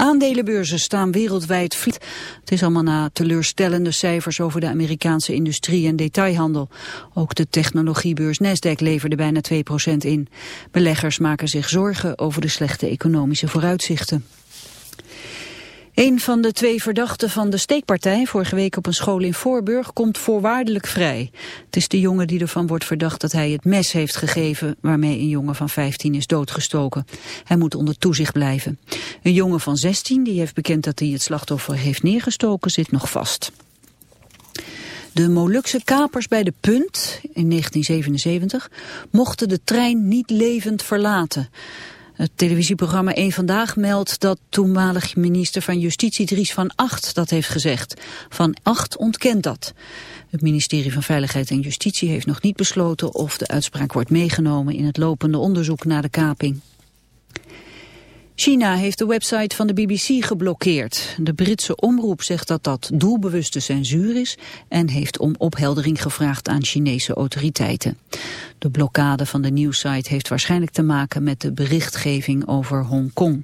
Aandelenbeurzen staan wereldwijd vliet. Het is allemaal na teleurstellende cijfers over de Amerikaanse industrie en detailhandel. Ook de technologiebeurs Nasdaq leverde bijna 2% in. Beleggers maken zich zorgen over de slechte economische vooruitzichten. Een van de twee verdachten van de steekpartij vorige week op een school in Voorburg komt voorwaardelijk vrij. Het is de jongen die ervan wordt verdacht dat hij het mes heeft gegeven waarmee een jongen van 15 is doodgestoken. Hij moet onder toezicht blijven. Een jongen van 16 die heeft bekend dat hij het slachtoffer heeft neergestoken zit nog vast. De Molukse kapers bij de Punt in 1977 mochten de trein niet levend verlaten. Het televisieprogramma 1 Vandaag meldt dat toenmalig minister van Justitie Dries van Acht dat heeft gezegd. Van Acht ontkent dat. Het ministerie van Veiligheid en Justitie heeft nog niet besloten of de uitspraak wordt meegenomen in het lopende onderzoek naar de kaping. China heeft de website van de BBC geblokkeerd. De Britse omroep zegt dat dat doelbewuste censuur is en heeft om opheldering gevraagd aan Chinese autoriteiten. De blokkade van de nieuwsite heeft waarschijnlijk te maken met de berichtgeving over Hongkong.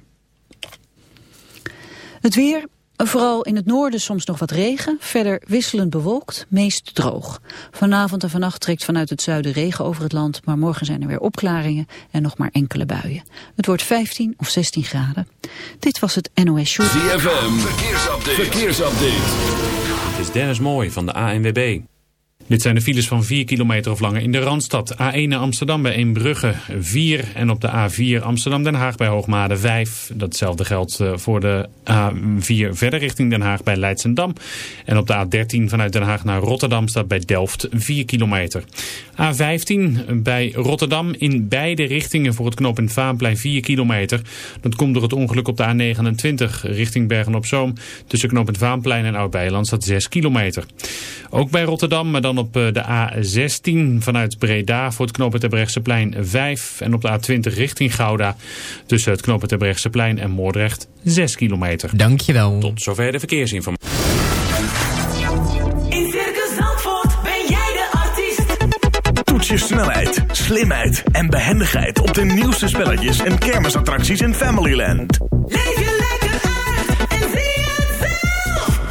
Het weer, Vooral in het noorden soms nog wat regen, verder wisselend bewolkt, meest droog. Vanavond en vannacht trekt vanuit het zuiden regen over het land, maar morgen zijn er weer opklaringen en nog maar enkele buien. Het wordt 15 of 16 graden. Dit was het NOS Show. ZFM, verkeersupdate. verkeersupdate. Het is Dennis Mooi van de ANWB. Dit zijn de files van 4 kilometer of langer in de Randstad. A1 naar Amsterdam bij Eembrugge 4 en op de A4 Amsterdam-Den Haag bij Hoogmade 5. Datzelfde geldt eh, voor de A4 verder richting Den Haag bij Leidsendam. En op de A13 vanuit Den Haag naar Rotterdam staat bij Delft 4 kilometer. A15 bij Rotterdam in beide richtingen voor het knooppunt Vaanplein 4 kilometer. Dat komt door het ongeluk op de A29 richting Bergen-op-Zoom. Tussen knooppunt Vaanplein en Oud-Beiland staat 6 kilometer. Ook bij Rotterdam, maar dan op eh, de A16 vanuit Breda voor het knooppunt plein 5. En op de A20 richting Gouda tussen het knooppunt plein en Moordrecht 6 kilometer. Dankjewel. Tot zover de verkeersinformatie. In Circus Zandvoort ben jij de artiest. Toets je snelheid, slimheid en behendigheid op de nieuwste spelletjes en kermisattracties in Familyland. Leef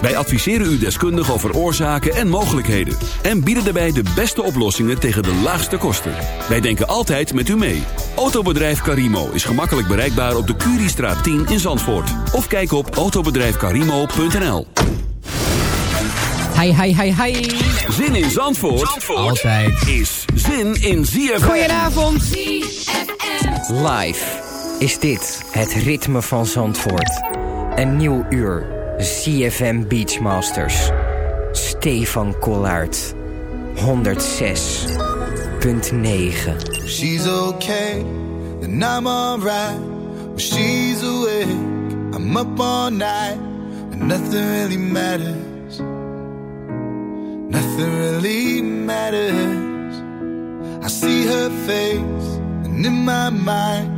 Wij adviseren u deskundig over oorzaken en mogelijkheden. En bieden daarbij de beste oplossingen tegen de laagste kosten. Wij denken altijd met u mee. Autobedrijf Carimo is gemakkelijk bereikbaar op de Curiestraat 10 in Zandvoort. Of kijk op autobedrijfcarimo.nl Hi, hi, hi, hi. Zin in Zandvoort, Zandvoort Altijd. is zin in ZFM. Goedenavond. Live is dit het ritme van Zandvoort. Een nieuw uur ZFM Beachmasters. Stefan Kollaert. 106.9. She's okay, then I'm alright. She's awake, I'm up all night. And nothing really matters. Nothing really matters. I see her face, and in my mind,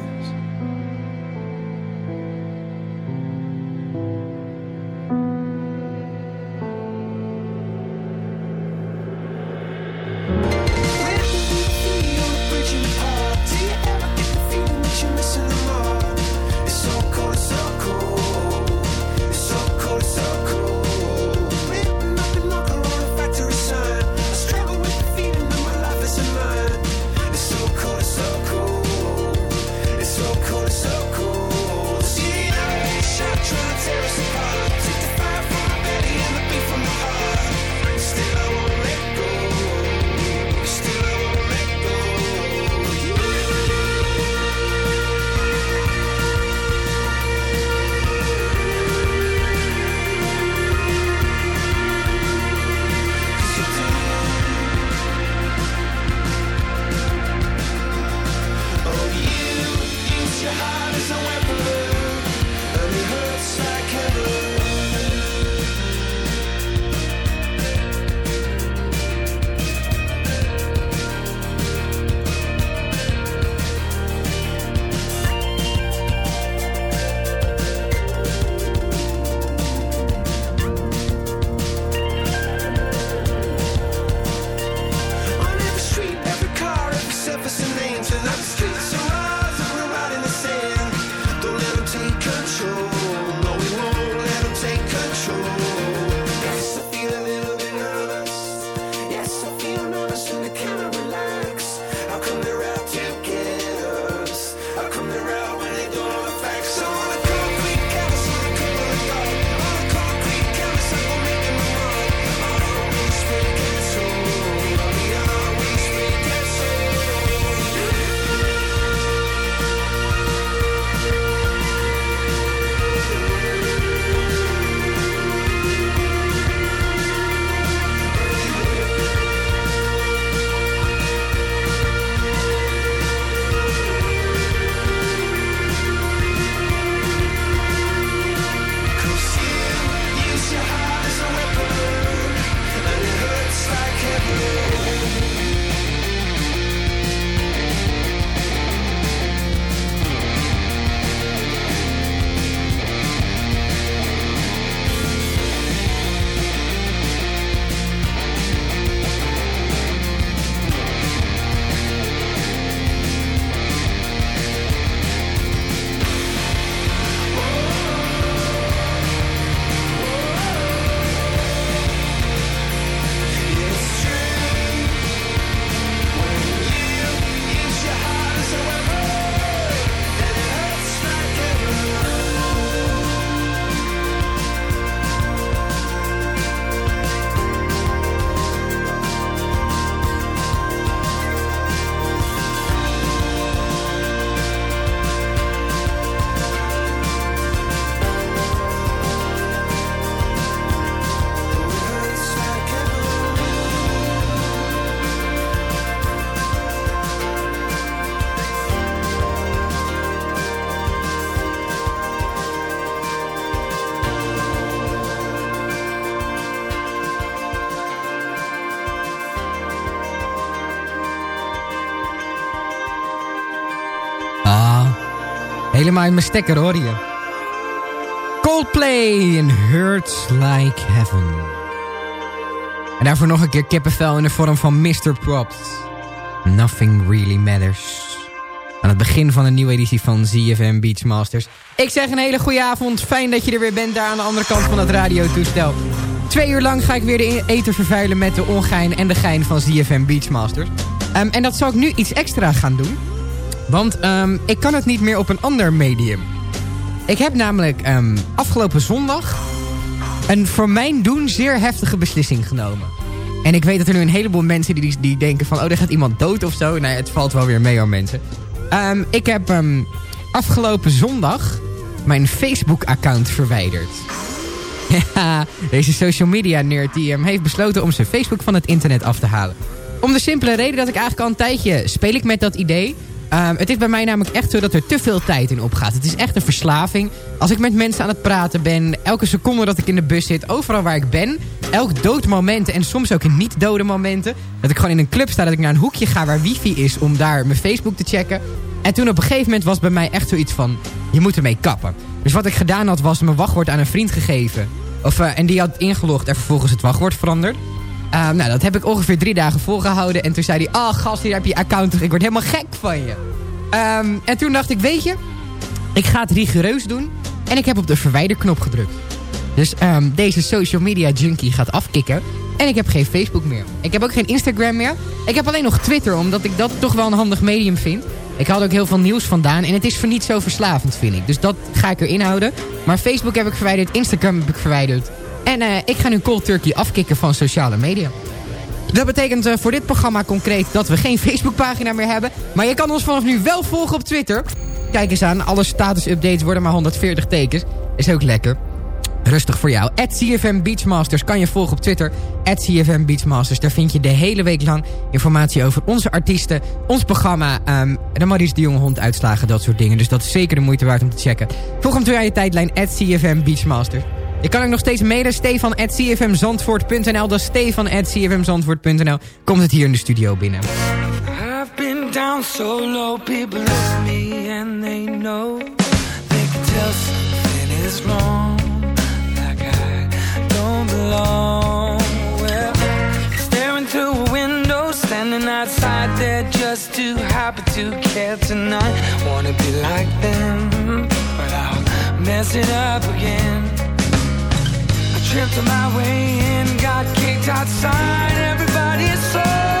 Helemaal in mijn stekker hoor je. Coldplay en Hurts Like Heaven. En daarvoor nog een keer kippenvel in de vorm van Mr. Props. Nothing really matters. Aan het begin van een nieuwe editie van ZFM Beachmasters. Ik zeg een hele goede avond. Fijn dat je er weer bent daar aan de andere kant van het radiotoestel. Twee uur lang ga ik weer de eten vervuilen met de ongein en de gein van ZFM Beachmasters. Ehm, en dat zal ik nu iets extra gaan doen. Want ehm, ik kan het niet meer op een ander medium. Ik heb namelijk ehm, afgelopen zondag een voor mijn doen zeer heftige beslissing genomen. En ik weet dat er nu een heleboel mensen die, die denken van... oh, er gaat iemand dood of zo. Nee, het valt wel weer mee hoor mensen. Ehm, ik heb afgelopen zondag mijn Facebook-account verwijderd. Deze social media nerd die ehm, heeft besloten om zijn Facebook van het internet af te halen. Om de simpele reden dat ik eigenlijk al een tijdje speel ik met dat idee. Ehm, het is bij mij namelijk echt zo dat er te veel tijd in opgaat. Het is echt een verslaving. Als ik met mensen aan het praten ben, elke seconde dat ik in de bus zit, overal waar ik ben, elk dood moment en soms ook in niet dode momenten, dat ik gewoon in een club sta, dat ik naar een hoekje ga waar wifi is om daar mijn Facebook te checken. En toen op een gegeven moment was bij mij echt zoiets van, je moet ermee kappen. Dus wat ik gedaan had, was mijn wachtwoord aan een vriend gegeven. Of, eh, en die had ingelogd en vervolgens het wachtwoord veranderd. Uh, nou, dat heb ik ongeveer drie dagen volgehouden. En toen zei hij, oh gast, hier heb je account terug. Ik word helemaal gek van je. Ehm, en toen dacht ik, weet je, ik ga het rigoureus doen. En ik heb op de verwijderknop gedrukt. Dus ehm, deze social media junkie gaat afkicken. En ik heb geen Facebook meer. Ik heb ook geen Instagram meer. Ik heb alleen nog Twitter, omdat ik dat toch wel een handig medium vind. Ik had ook heel veel nieuws vandaan. En het is voor niet zo verslavend, vind ik. Dus dat ga ik erin houden. Maar Facebook heb ik verwijderd. Instagram heb ik verwijderd. En eh, ik ga nu Cold Turkey afkicken van sociale media. Dat betekent eh, voor dit programma concreet dat we geen Facebookpagina meer hebben. Maar je kan ons vanaf nu wel volgen op Twitter. Kijk eens aan, alle status-updates worden maar 140 tekens. Is ook lekker. Rustig voor jou. At CFM Beachmasters kan je volgen op Twitter. At CFM Beachmasters. Daar vind je de hele week lang informatie over onze artiesten. Ons programma. Um, de Maurice de Jonge Hond uitslagen. Dat soort dingen. Dus dat is zeker de moeite waard om te checken. Volg hem aan je tijdlijn. At CFM Beachmasters. Je kan ook nog steeds mailen. Stefan at cfmzandvoort.nl. Dat is Stefan at cfmzandvoort.nl. Komt het hier in de studio binnen. I've been down so low, people at me and they know they can tell something is wrong, like I don't belong. Well, staring through a window, standing outside there just too happy to care tonight. Wanna be like them, but I'll mess it up again. Tripped on my way in, got kicked outside. Everybody is so.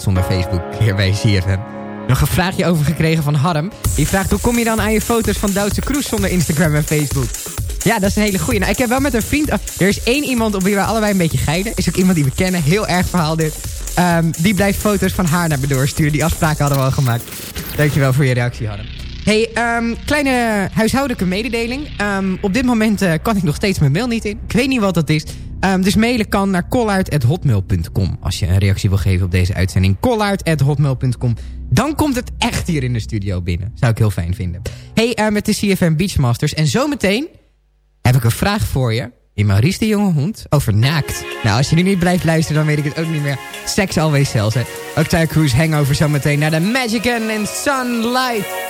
Zonder Facebook hier bij CFM. Nog een vraagje over gekregen van Harm. Die vraagt hoe kom je dan aan je foto's van Duitse Kroes zonder Instagram en Facebook? Ja, dat is een hele goeie. Nou, ik heb wel met een vriend... Er is één iemand op wie we allebei een beetje geiden. Is ook iemand die we kennen. Heel erg verhaal dit. Ehm, die blijft foto's van haar naar me doorsturen. Die afspraken hadden we al gemaakt. Dankjewel voor je reactie, Harm. Hey, ehm, kleine huishoudelijke mededeling. Ehm, op dit moment eh, kan ik nog steeds mijn mail niet in. Ik weet niet wat dat is. Ehm, dus mailen kan naar kollaard.hotmail.com. Als je een reactie wil geven op deze uitzending. kollaard.hotmail.com. Dan komt het echt hier in de studio binnen. Zou ik heel fijn vinden. Hey, eh, met de CFM Beachmasters. En zometeen heb ik een vraag voor je. In Maurice de Jonge Hond over naakt. Nou, als je nu niet blijft luisteren, dan weet ik het ook niet meer. Sex always sells, hè. Tyre Cruise hangover zometeen naar de Magic and Sunlight.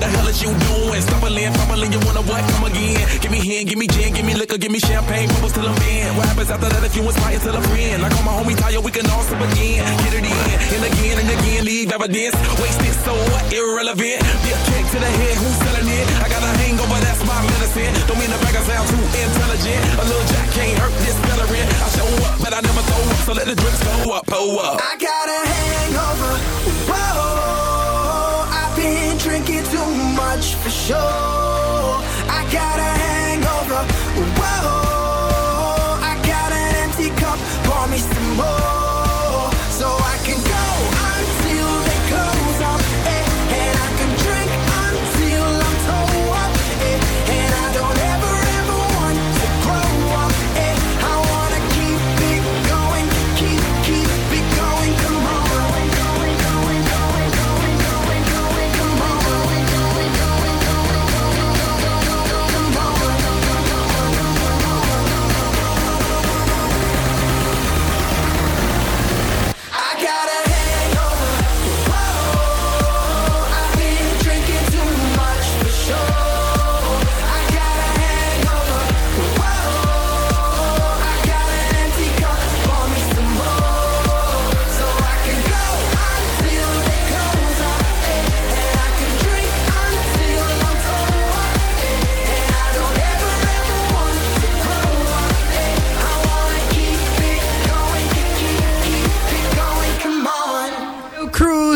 the hell is you doing? Stumbling, fumbling, you wanna what? Come again. Give me hand, give me gin, give me liquor, give me champagne, bubbles till I'm in. What happens after that if you inspire till a friend? Like all my homies tired, we can all sip again. Get it in, and again and again, leave evidence. Wasted, so what? Irrelevant. Be a kick to the head, who's selling it? I got a hangover, that's my medicine. Don't mean the bag I sound too intelligent. A little jack can't hurt this celery. I show up, but I never throw up, so let the drinks go up, pull up. I got a hangover. Whoa, been drinking too much for sure. I got a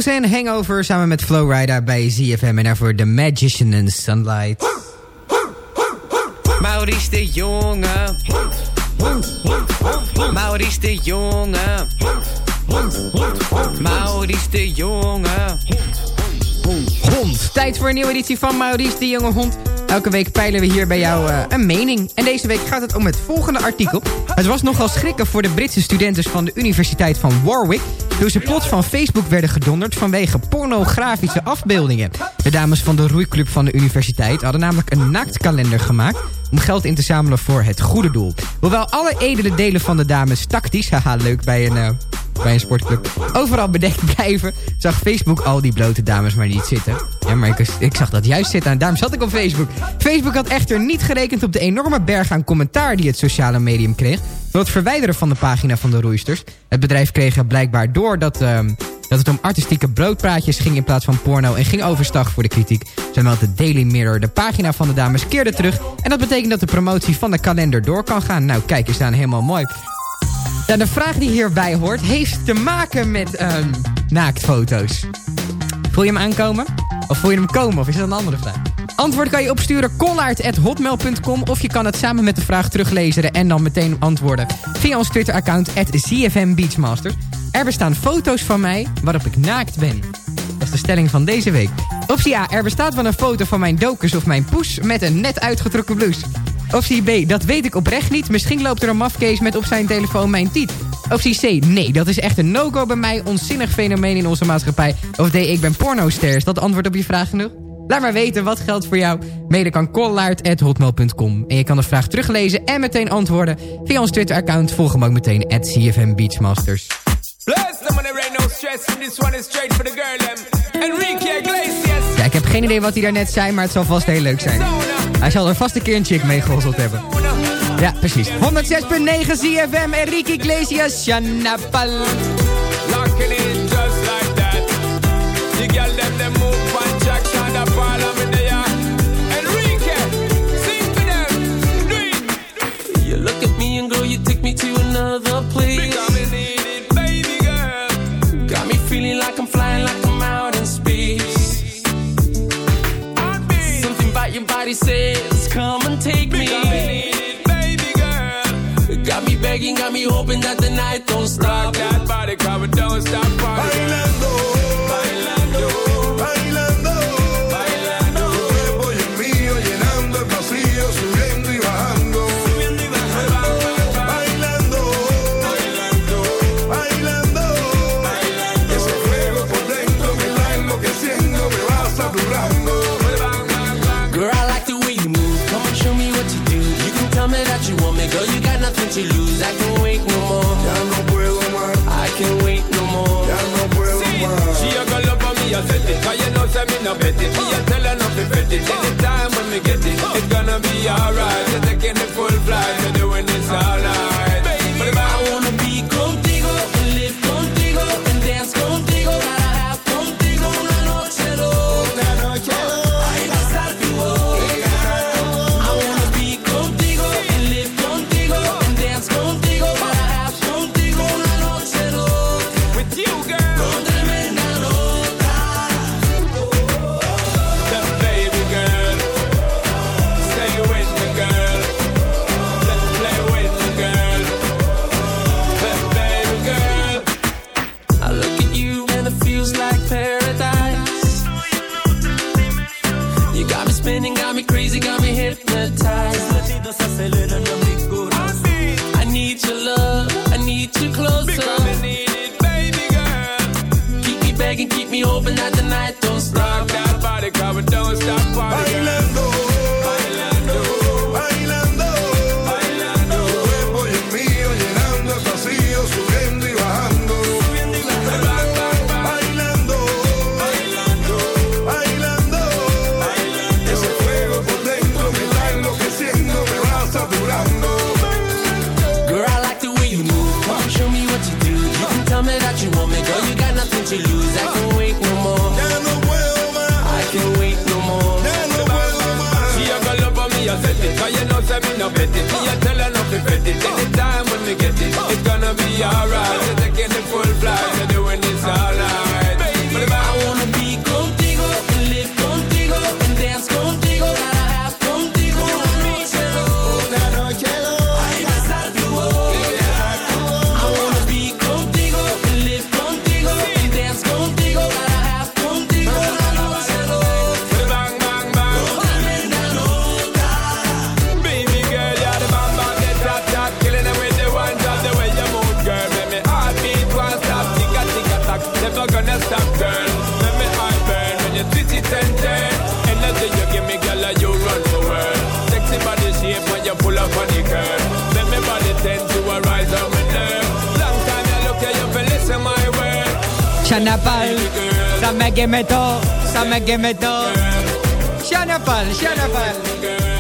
Cruise en Hangover samen met Flowrider bij ZFM. En daarvoor The Magician and Sunlight. Maurice de Jonge. Maurice de Jonge. Maurice de Jonge. Hond. Tijd voor een nieuwe editie van Maurice de Jonge Hond. Elke week peilen we hier bij jou eh, een mening. En deze week gaat het om het volgende artikel. Het was nogal schrikken voor de Britse studenten van de Universiteit van Warwick... toen ze plots van Facebook werden gedonderd vanwege pornografische afbeeldingen. De dames van de roeiclub van de universiteit hadden namelijk een naaktkalender gemaakt... om geld in te zamelen voor het goede doel. Hoewel alle edele delen van de dames tactisch... haha, leuk bij een... eh, bij een sportclub overal bedekt blijven... zag Facebook al die blote dames maar niet zitten. Ja, maar ik, ik zag dat juist zitten en daarom zat ik op Facebook. Facebook had echter niet gerekend op de enorme berg aan commentaar... die het sociale medium kreeg... door het verwijderen van de pagina van de roeisters. Het bedrijf kreeg blijkbaar door dat... ehm, dat het om artistieke broodpraatjes ging in plaats van porno... en ging overstag voor de kritiek. Zo meldt de Daily Mirror. De pagina van de dames keerde terug... en dat betekent dat de promotie van de kalender door kan gaan. Nou, kijk, is staan helemaal mooi. Ja, de vraag die hierbij hoort heeft te maken met ehm, naaktfoto's. Voel je hem aankomen? Of voel je hem komen? Of is dat een andere vraag? Antwoord kan je opsturen kollaard.hotmail.com of je kan het samen met de vraag teruglezen en dan meteen antwoorden via ons Twitter-account @zfmbeachmasters. Er bestaan foto's van mij waarop ik naakt ben. Dat is de stelling van deze week. Optie A, er bestaat wel een foto van mijn dokus of mijn poes met een net uitgetrokken blouse. Optie B, dat weet ik oprecht niet. Misschien loopt er een mafkees met op zijn telefoon mijn tiet. Optie C, nee, dat is echt een no-go bij mij. Onzinnig fenomeen in onze maatschappij. Of D, ik ben pornoster. Is dat antwoord op je vraag genoeg? Laat maar weten wat geldt voor jou. Mede kan kollaert.hotmail.com. En je kan de vraag teruglezen en meteen antwoorden via ons Twitter-account. Volg hem ook meteen at CFM Beachmasters. When there ain't no stress. And this one is straight for the girl. Ja, ik heb geen idee wat hij daarnet zei, maar het zal vast heel leuk zijn. Hij zal er vast een keer een chick mee gehozzeld hebben. Ja, precies. 106.9 CFM, Enrique Iglesias, Chanapal. Look at me and girl, you take me to another place. Says, come and take me. Because me need baby girl. Got me begging, got me hoping that the night don't stop. Rock that body, come and don't stop partying. No bet it. Me tell her not to bet it. Chanapal, Samegemeto, Samegemeto. Chanapal, Chanapal. girl.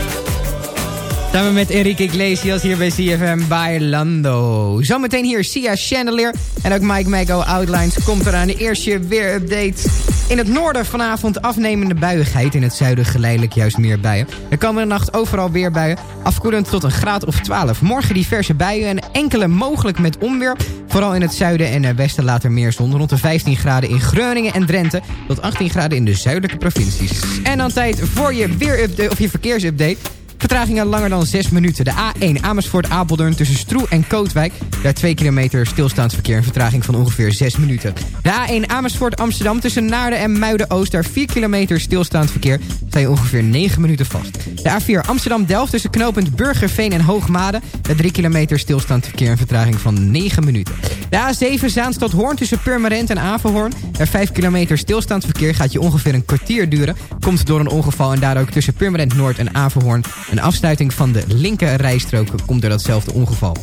Samen met Enrique Iglesias hier bij CFM Bailando. Zometeen hier Sia Chandelier en ook Mike Mago Outlines komt eraan. De eerste weerupdate. In het noorden vanavond afnemende buiigheid. In het zuiden geleidelijk juist meer buien. De komende nacht overal weer buien. Afkoelend tot een graad of 12. Morgen diverse buien en enkele mogelijk met onweer. Vooral in het zuiden en westen later meer zon. Rond de 15 graden in Groningen en Drenthe. Tot 18 graden in de zuidelijke provincies. En dan tijd voor je weerupdate of je verkeersupdate. Vertragingen langer dan 6 minuten. De A1 Amersfoort-Apeldoorn tussen Stroe en Kootwijk. Daar 2 kilometer stilstaand verkeer. Een vertraging van ongeveer 6 minuten. De A1 Amersfoort-Amsterdam tussen Naarden en Muiden-Oost. Daar 4 kilometer stilstaand verkeer. Sta je ongeveer 9 minuten vast. De A4 Amsterdam-Delft tussen knooppunt Burgerveen en Hoogmade. Daar 3 kilometer stilstaand verkeer. Een vertraging van 9 minuten. De A7 Zaanstad-Hoorn tussen Purmerend en Averhoorn. Daar 5 kilometer stilstaand verkeer gaat je ongeveer een kwartier duren. Komt door een ongeval en daar ook tussen Purmerend Noord en Averhoorn. Een afsluiting van de linker rijstrook komt door datzelfde ongeval.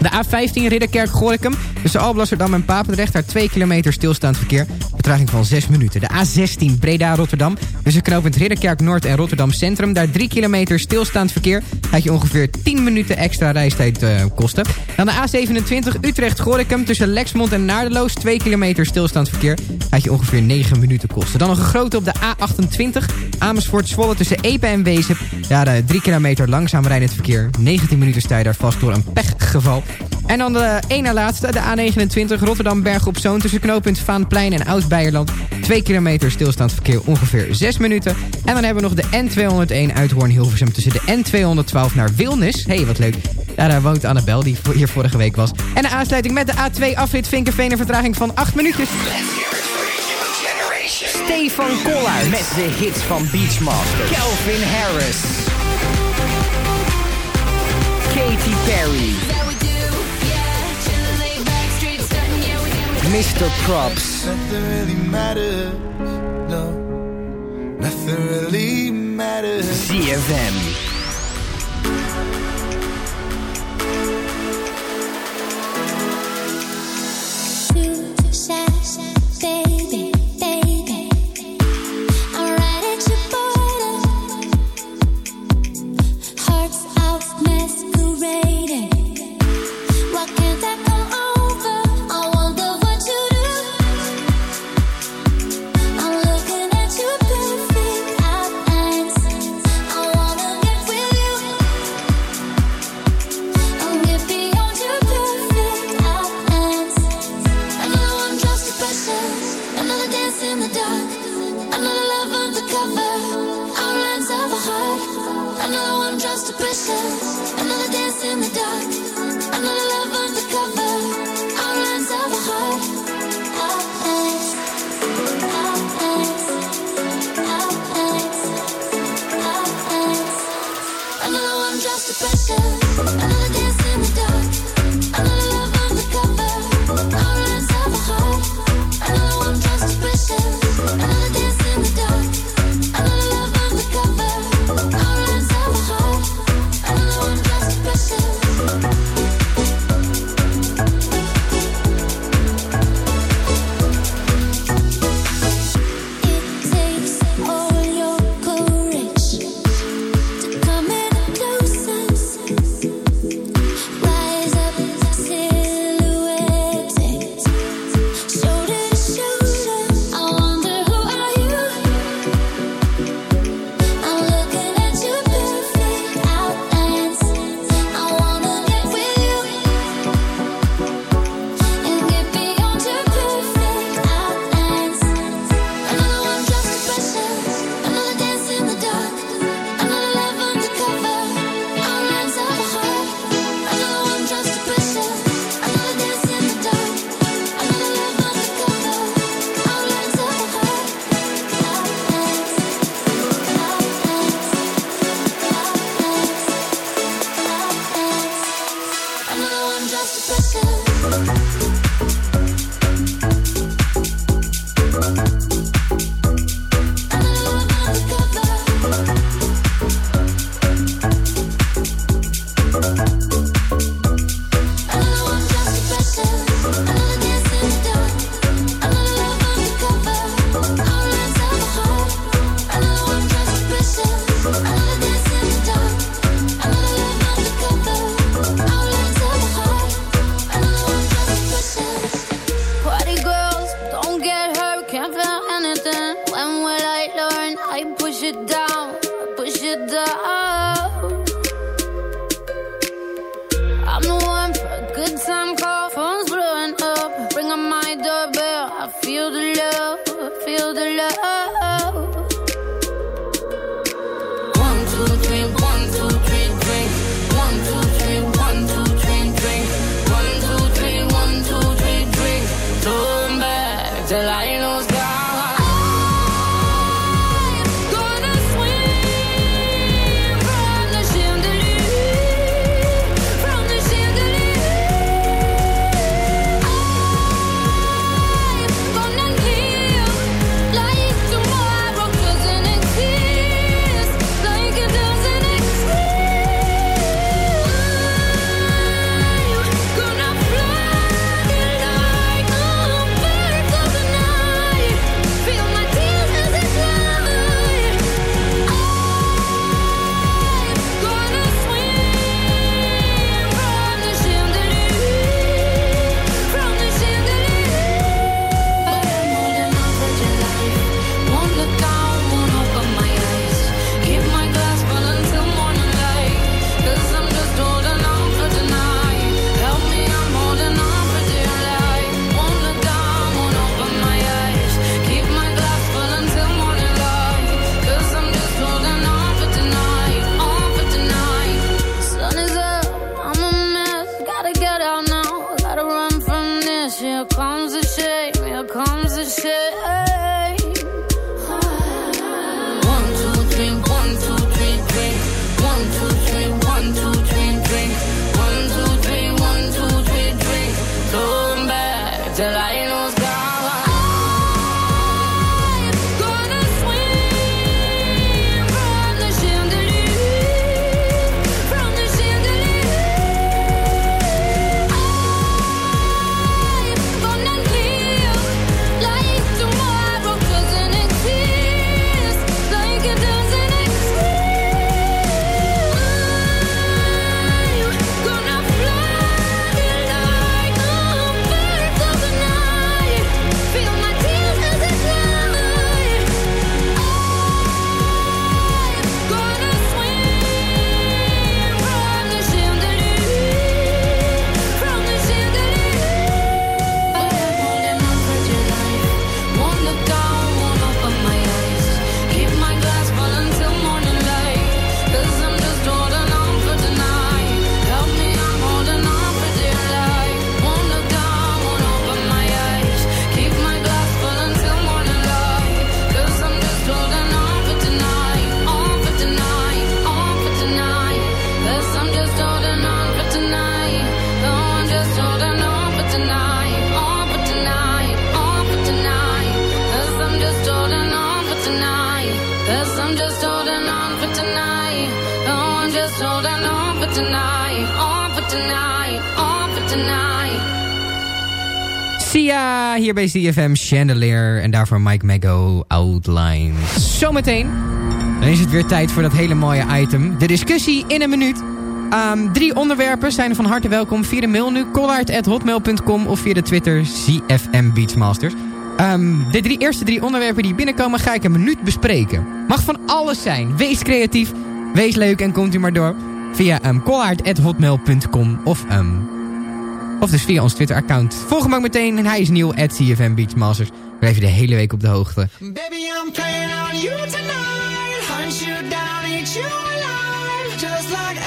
De A15 Ridderkerk-Gorikum tussen Alblasserdam en Papendrecht. Daar 2 kilometer stilstaand verkeer. Vertraging van 6 minuten. De A16 Breda-Rotterdam tussen knooppunt Ridderkerk-Noord en Rotterdam Centrum. Daar 3 kilometer stilstaand verkeer. Gaat je ongeveer 10 minuten extra reistijd eh, kosten. Dan de A27 Utrecht-Gorikum tussen Lexmond en Naardeloos. 2 kilometer stilstaand verkeer. Gaat je ongeveer 9 minuten kosten. Dan nog een grote op de A28 Amersfoort-Zwolle tussen Epe en Wezep. Daar eh, 3 kilometer langzaam rijdend verkeer. 19 minuten sta je daar vast door een pechgeval. En dan de één na laatste, de A29 Rotterdam-Berg op Zoon... tussen knooppunt Vaanplein en Oud-Beierland. 2 kilometer stilstaand verkeer, ongeveer 6 minuten. En dan hebben we nog de N201 uit Hoorn-Hilversum... tussen de N212 naar Wilnis. hey, wat leuk. Daar woont Annabel, die hier vorige week was. En de aansluiting met de A2 afrit Vinkenveen... een vertraging van 8 minuutjes. Stefan Koller met de hits van Beachmaster. Calvin Harris. Katy Perry. Mr. Props. Nothing really matters. No. Nothing really matters. ZFM. CFM Chandelier en daarvoor Mike Mego Outline. Zometeen dan is het weer tijd voor dat hele mooie item. De discussie in een minuut. Ehm, drie onderwerpen zijn van harte welkom via de mail nu. collard.hotmail.com of via de Twitter CFM Beachmasters. Ehm, de drie, eerste drie onderwerpen die binnenkomen ga ik een minuut bespreken. Mag van alles zijn. Wees creatief, wees leuk en komt u maar door. Via ehm, um, collard.hotmail.com of um, of dus via ons Twitter-account. Volg hem ook meteen en hij is nieuw, at CFM Beachmasters. Blijf je de hele week op de hoogte. Baby, I'm playing on you tonight. Hunt you down, eat you alive. Just like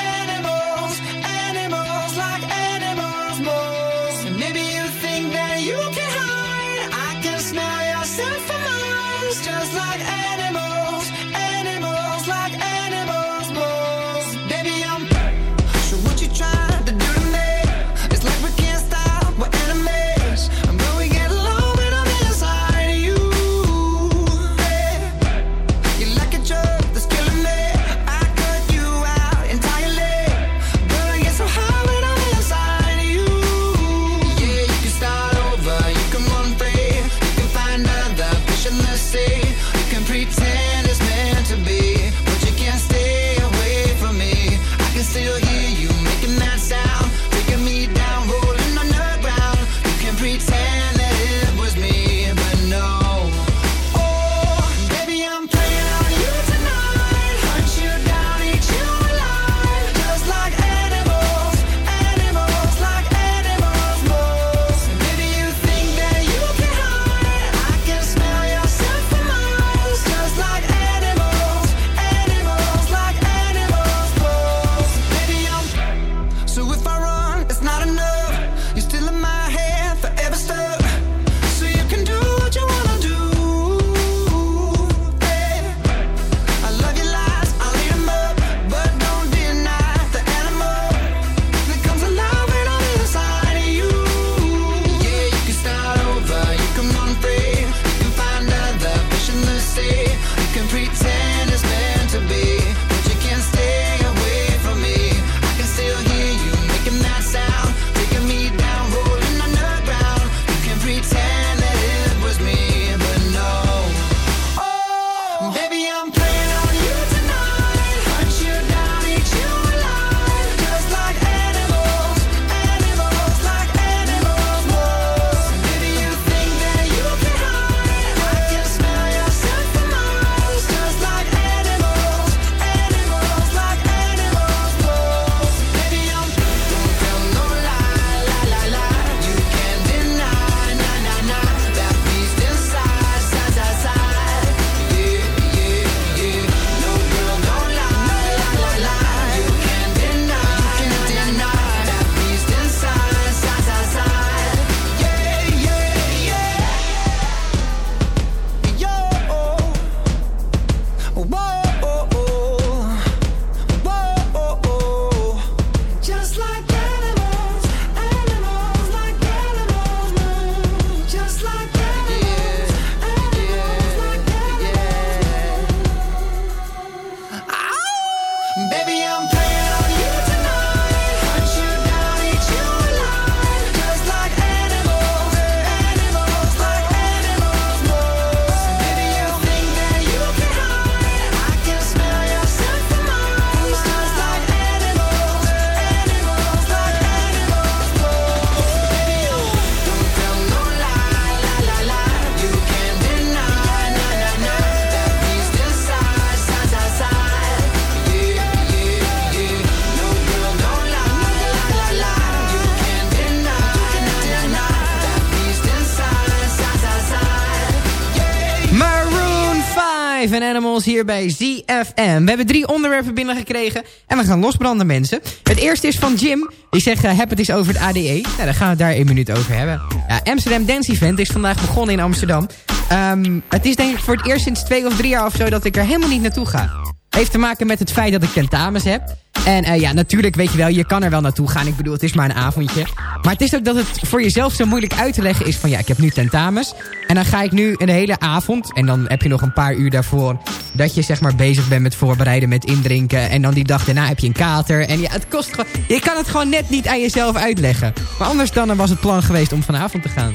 Life and Animals hier bij ZFM. We hebben drie onderwerpen binnengekregen en we gaan losbranden mensen. Het eerste is van Jim. Die zegt, eh, heb het eens over het ADE. Nou, dan gaan we het daar één minuut over hebben. Ja, Amsterdam Dance Event is vandaag begonnen in Amsterdam. Ehm, het is denk ik voor het eerst sinds twee of drie jaar of zo dat ik er helemaal niet naartoe ga. Heeft te maken met het feit dat ik tentamens heb. En eh, ja, natuurlijk weet je wel, je kan er wel naartoe gaan. Ik bedoel, het is maar een avondje. Maar het is ook dat het voor jezelf zo moeilijk uit te leggen is van... ja, ik heb nu tentamens. En dan ga ik nu een hele avond... en dan heb je nog een paar uur daarvoor... dat je zeg maar bezig bent met voorbereiden, met indrinken. En dan die dag daarna heb je een kater. En ja, het kost gewoon... Je kan het gewoon net niet aan jezelf uitleggen. Maar anders dan was het plan geweest om vanavond te gaan.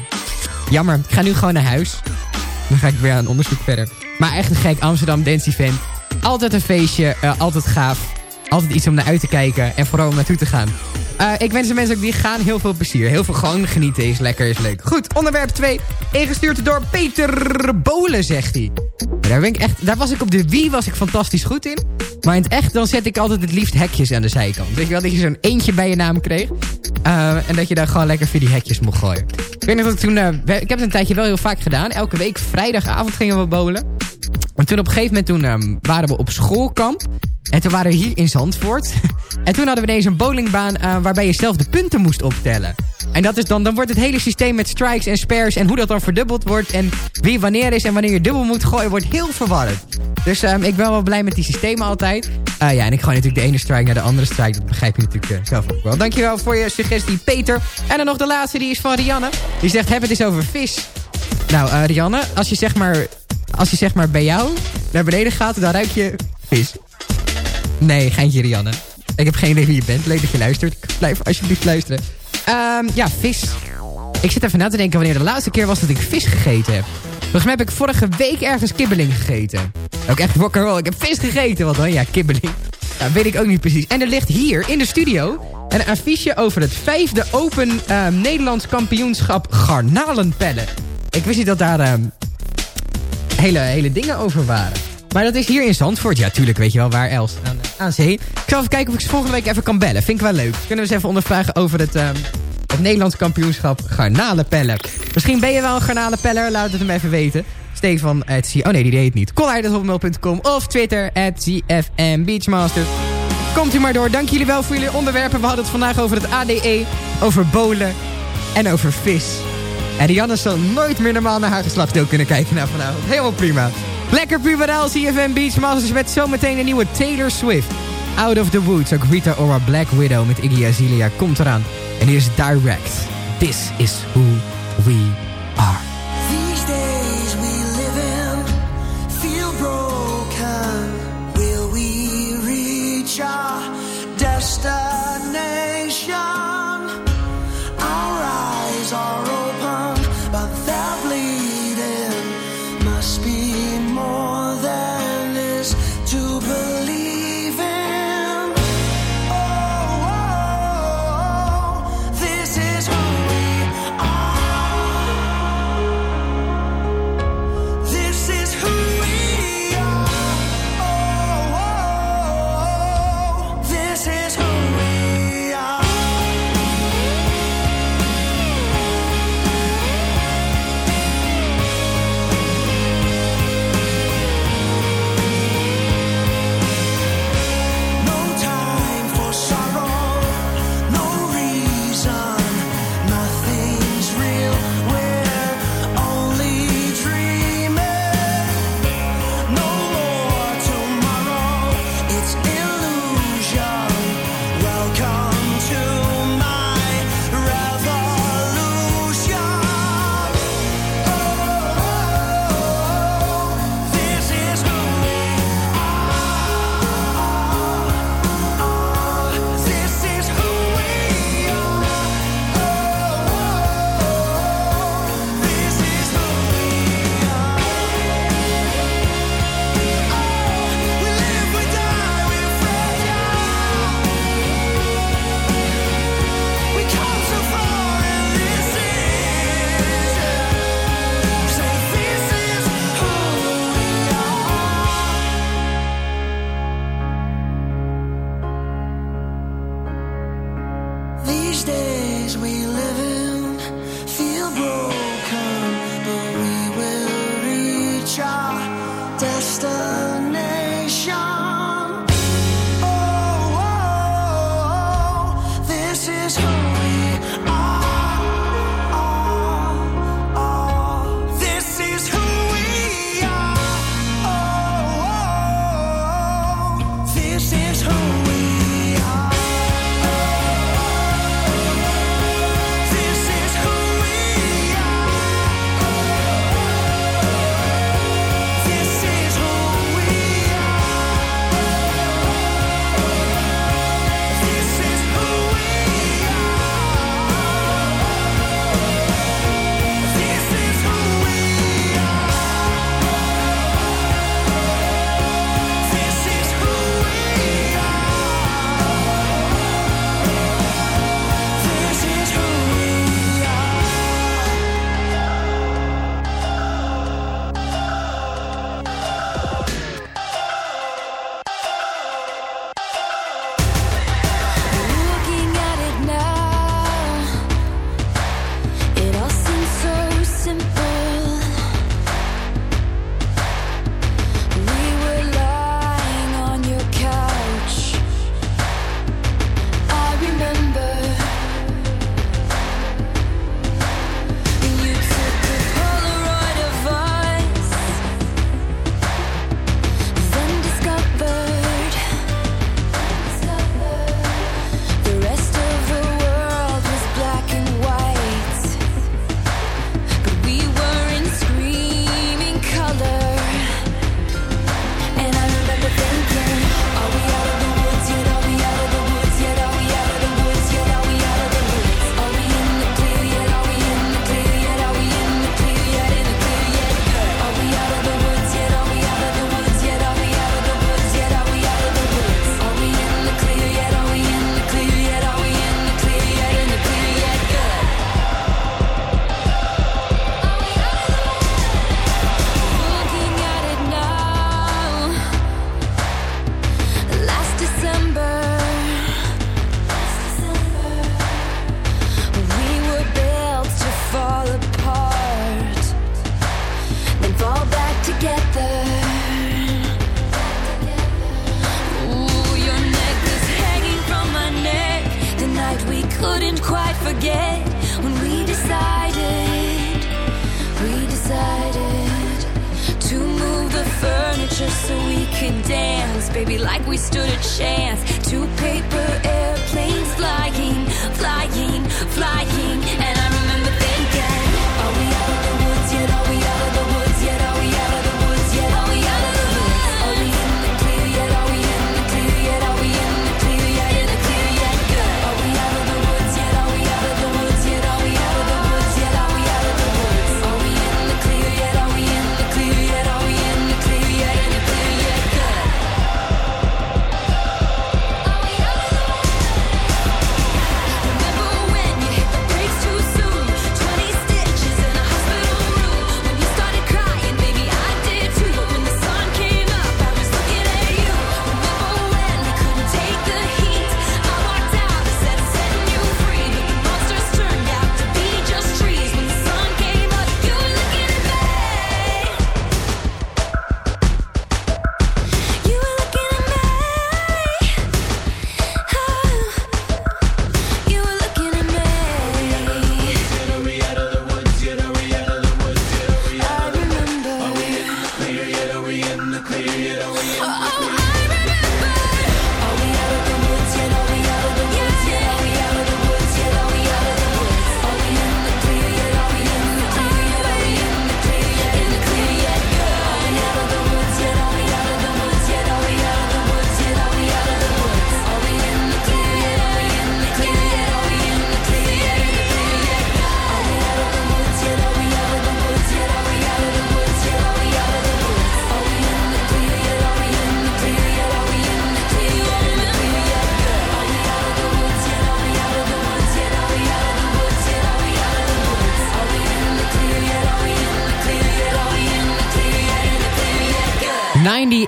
Jammer, ik ga nu gewoon naar huis. Dan ga ik weer aan onderzoek verder. Maar echt een gek Amsterdam Dance Event. Altijd een feestje, eh, altijd gaaf. Altijd iets om naar uit te kijken en vooral om naartoe te gaan. Eh, ik wens de mensen ook die gaan heel veel plezier. Heel veel gewoon genieten is lekker, is leuk. Goed, onderwerp 2. Ingestuurd door Peter Bolen, zegt hij. Daar, ben ik echt, daar was ik op de Wii was ik fantastisch goed in. Maar in het echt, dan zet ik altijd het liefst hekjes aan de zijkant. Weet je wel, dat je zo'n eentje bij je naam kreeg. Eh, en dat je daar gewoon lekker via die hekjes mocht gooien. Ik weet nog dat ik toen... ik heb het een tijdje wel heel vaak gedaan. Elke week vrijdagavond gingen we bowlen. En toen op een gegeven moment toen, ehm, waren we op schoolkamp. En toen waren we hier in Zandvoort. En toen hadden we ineens een bowlingbaan eh, waarbij je zelf de punten moest optellen. En dat is dan, dan wordt het hele systeem met strikes en spares en hoe dat dan verdubbeld wordt. En wie wanneer is en wanneer je dubbel moet gooien, wordt heel verwarrend. Dus ehm, ik ben wel blij met die systemen altijd. Eh, ja, en ik gooi natuurlijk de ene strike naar de andere strike. Dat begrijp je natuurlijk eh, zelf ook wel. Dankjewel voor je suggestie, Peter. En dan nog de laatste, die is van Rianne. Die zegt, heb het eens over vis. Nou, Rianne, als je zeg maar als je zeg maar bij jou naar beneden gaat, dan ruik je vis. Nee, geintje Rianne. Ik heb geen idee wie je bent. Leuk dat je luistert. Blijf alsjeblieft luisteren. Ehm, ja, vis. Ik zit even na te denken wanneer de laatste keer was dat ik vis gegeten heb. Volgens mij heb ik vorige week ergens kibbeling gegeten. Ook echt rock'n'roll. Ik heb vis gegeten. Wat dan? Ja, kibbeling. Ja, weet ik ook niet precies. En er ligt hier in de studio een affiche over het vijfde Open ehm, Nederlands kampioenschap garnalenpellen. Ik wist niet dat daar ehm, hele, hele dingen over waren. Maar dat is hier in Zandvoort. Ja, tuurlijk, weet je wel, waar else? Aan, aan zee. Ik zal even kijken of ik ze volgende week even kan bellen. Vind ik wel leuk. Kunnen we eens even ondervragen over het, ehm, het Nederlands kampioenschap garnalenpellen. Misschien ben je wel een garnalenpeller, laat het hem even weten. Stefan, at C- oh nee, die deed het niet. Collider.com of Twitter, at CFM. Komt u maar door. Dank jullie wel voor jullie onderwerpen. We hadden het vandaag over het ADE, over bolen en over vis. En Rianne zal nooit meer normaal naar haar geslachtsdeel kunnen kijken na vanavond. Helemaal prima. Lekker puberaal CFM Beachmasters met zometeen een nieuwe Taylor Swift. Out of the Woods, ook Rita Ora Black Widow met Iggy Azalea komt eraan. En hier is Direct. This is who we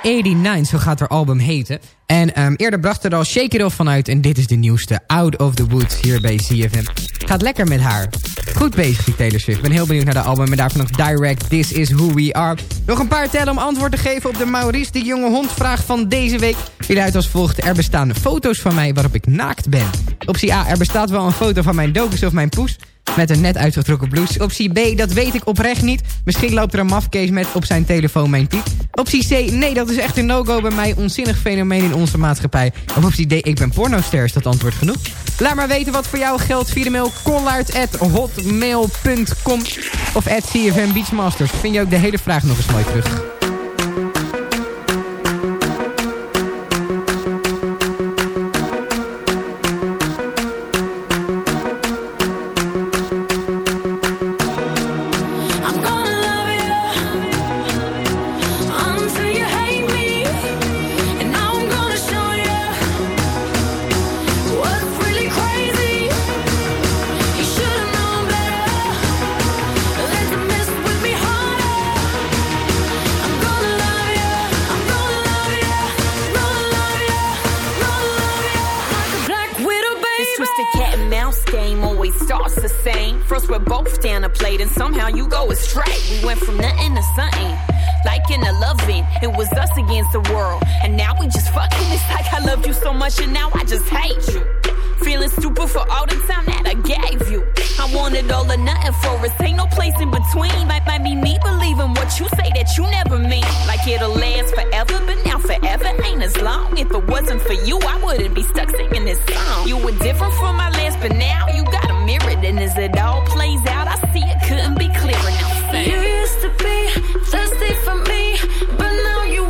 89, zo gaat haar album heten. En ehm, eerder bracht er al Shake It Off van uit. En dit is de nieuwste, Out of the Woods, hier bij CFM. Gaat lekker met haar. Goed bezig, die Taylor Swift. Ben heel benieuwd naar de album. En daarvan nog Direct, This Is Who We Are. Nog een paar tellen om antwoord te geven op de Maurice de Jonge Hond vraag van deze week. Die luidt als volgt. Er bestaan foto's van mij waarop ik naakt ben. Optie A, er bestaat wel een foto van mijn docus of mijn poes. Met een net uitgetrokken blouse. Optie B, dat weet ik oprecht niet. Misschien loopt er een mafkees met op zijn telefoon mijn piep. Optie C, nee, dat is echt een no-go bij mij. Onzinnig fenomeen in onze maatschappij. Of optie D, ik ben pornoster. Is dat antwoord genoeg? Laat maar weten wat voor jou geldt via de mail kollaert.hotmail.com of at CFM Beachmasters. Vind je ook de hele vraag nog eens mooi terug. We went from nothing to something. Like in a loving, it was us against the world. And now we just fucking. It's like I loved you so much and now I just hate you. Feeling stupid for all the time that I gave you. I wanted all or nothing for us. Ain't no place in between. Might, might be me believing what you say that you never mean. Like it'll last forever, but now forever ain't as long. If it wasn't for you, I wouldn't be stuck singing this song. You were different from my last, but now you got a mirror. And as it all plays out, I see it couldn't be clearer now. You used to be thirsty for me, but now you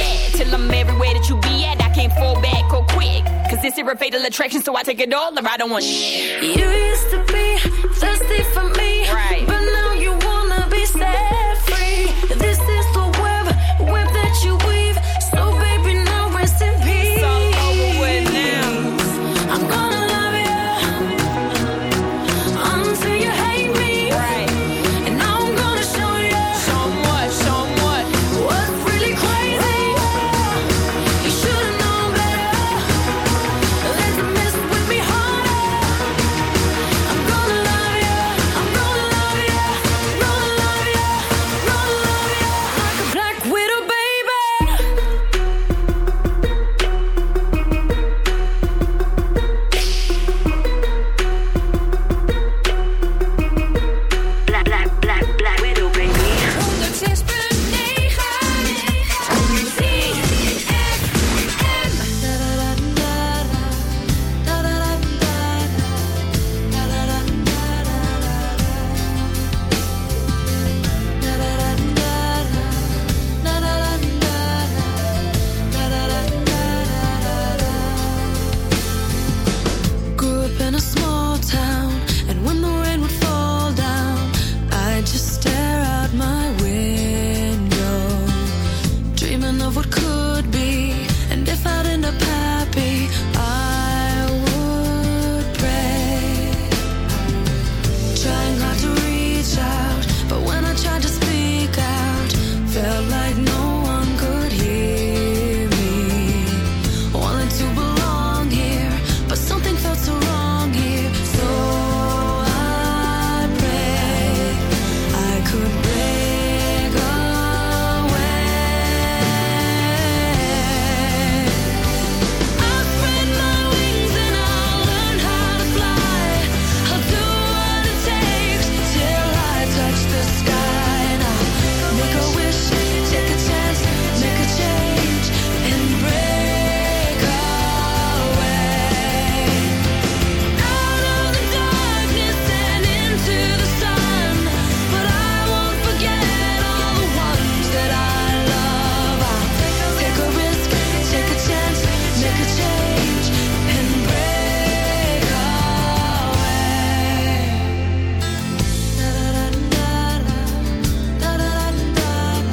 Is a fatal attraction, so I take it all or I don't want shit. You used to be thirsty for me,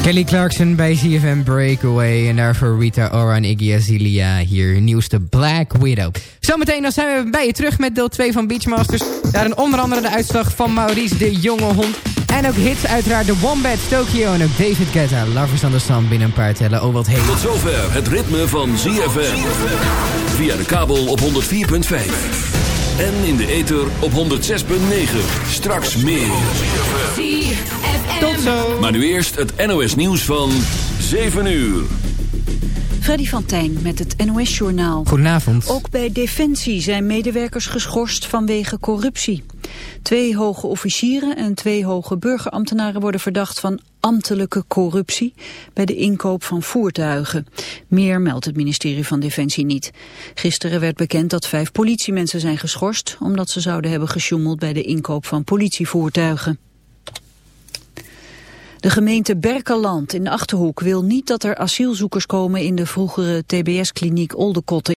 Kelly Clarkson bij CFM Breakaway. En daarvoor Rita Ora en Iggy Azalea. Hier nieuwste Black Widow. Zometeen dan zijn we bij je terug met deel 2 van Beachmasters. Daarin onder andere de uitslag van Maurice de Jonge Hond. En ook hits uiteraard de Wombat, Tokyo en ook David Guetta. Lovers on the Sun binnen een paar tellen. Oh wat heet. Tot zover het ritme van ZFM. Via de kabel op 104.5. En in de ether op 106.9. Straks meer. Tot zo. Maar nu eerst het NOS nieuws van 7 uur. Freddy van Tijn met het NOS-journaal. Goedenavond. Ook bij Defensie zijn medewerkers geschorst vanwege corruptie. Twee hoge officieren en twee hoge burgerambtenaren worden verdacht van ambtelijke corruptie bij de inkoop van voertuigen. Meer meldt het ministerie van Defensie niet. Gisteren werd bekend dat vijf politiemensen zijn geschorst omdat ze zouden hebben gesjoemeld bij de inkoop van politievoertuigen. De gemeente Berkeland in de Achterhoek wil niet dat er asielzoekers komen in de vroegere TBS-kliniek Oldekotten.